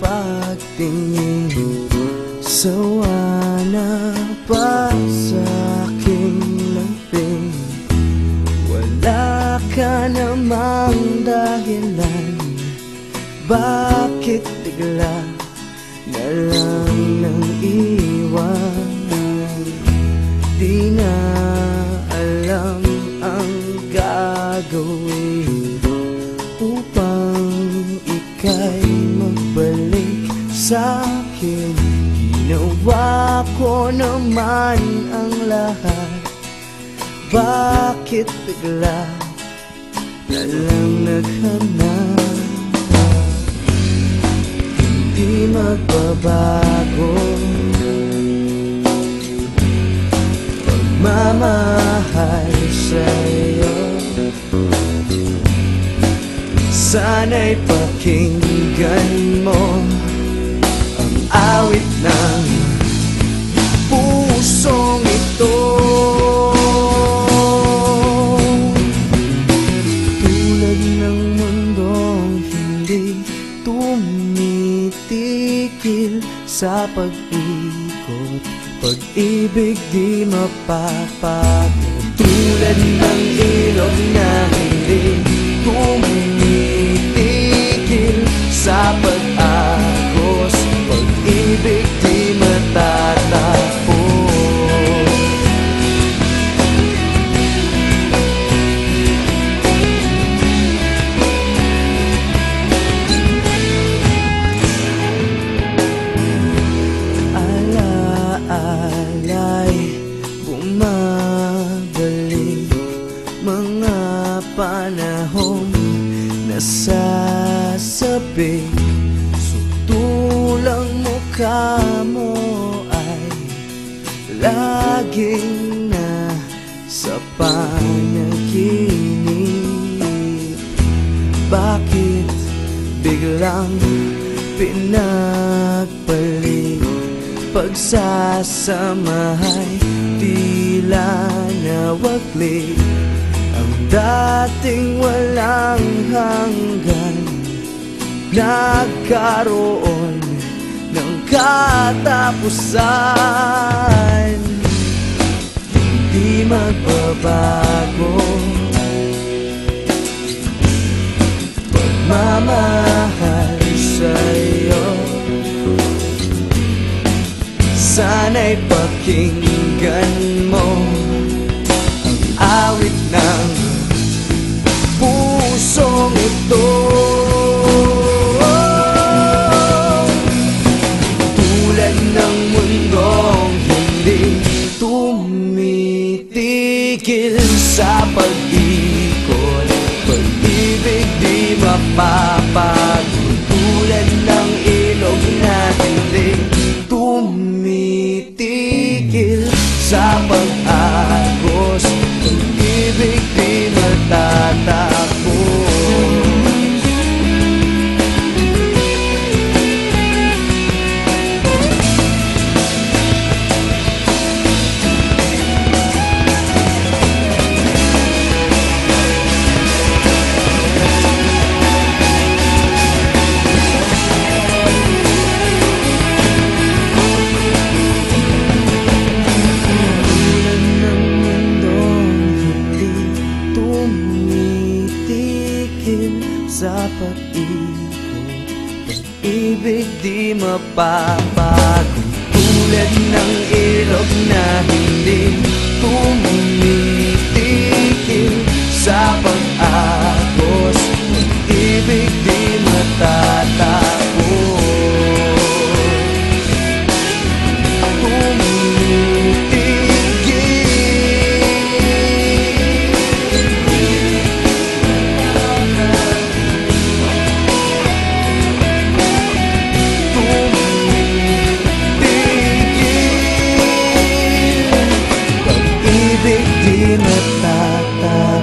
pagtingin. Sawa na pa sa aking lamping Wala ka namang dahilan. Bakit bigla na lang nang iwan Di na magbalik sa akin Ginawa ko naman ang lahat. Bakit bigla na lang naghanap? Hindi magbabago. Pagmamahal sa'yo. Sana'y pakinggan mo sa pag-ikot. Pag-ibig di mapapagod Tulad ng panahong Nasasabi Sutulang mukha mo ay Laging na sa panaginip. Bakit biglang pinagpalit Pagsasamahay? Tila nawaglit Ang dating walang hanggan. Nagkaroon ng katapusan. Di magbabago. Pagmamahal sa'yo. Sana'y pakinggan mo. Ang awit ng tumitigil sa pag-ikot. Pag-ibig di mapapagod tumitigil sa Pag-ibig. Di mapapago Tulad ng ilog na hindi tumitigil di natatapos.